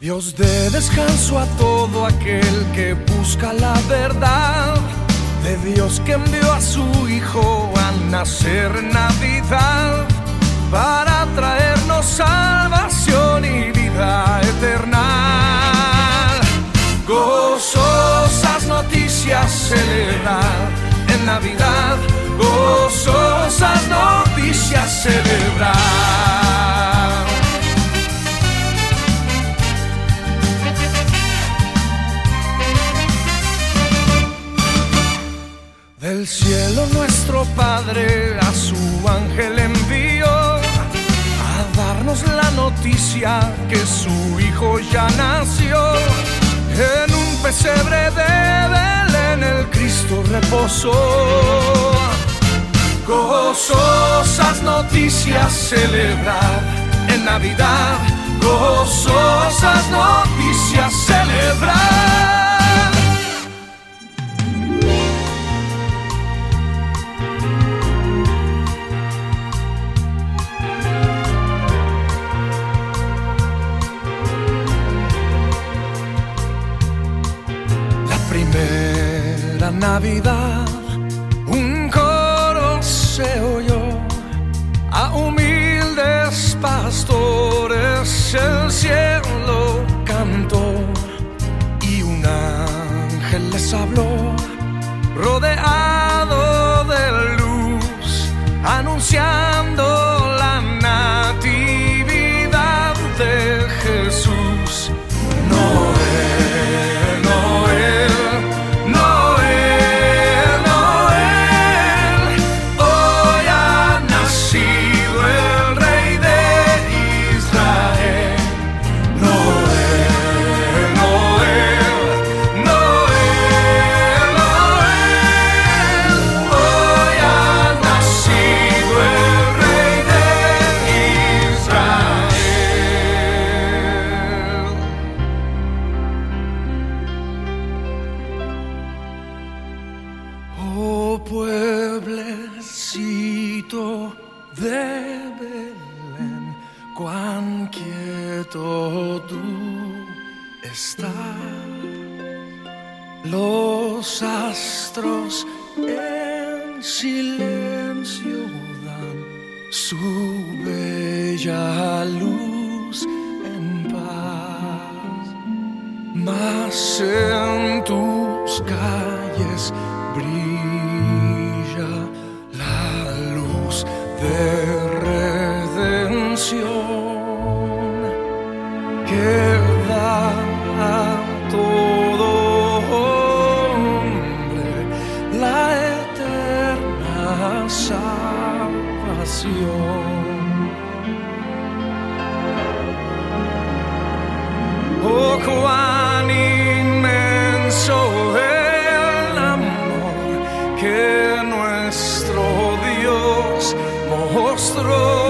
Dios de descanso a todo aquel que busca la verdad. De Dios que envió a su Hijo a nacer Navidad para traernos salvación y vida eterna. Gozosas noticias celebrar en Navidad, gozosas noticias celebrar. Del cielo nuestro Padre a su ángel envió a darnos la noticia que su Hijo ya nació. En un pesebre de Belén el Cristo reposó. Gozosas noticias celebrar en Navidad. Gozosas noticias celebrar. Navidad, un coro se oyó a humildes pastores, el cielo cantó y un ángel les habló, rodeado de luz, anunciando pueblecito de Belén, cuán quieto tú estás. Los astros en silencio dan su bella luz en paz mas en tus calles brilla cuán inmenso el amor que nuestro Dios mostró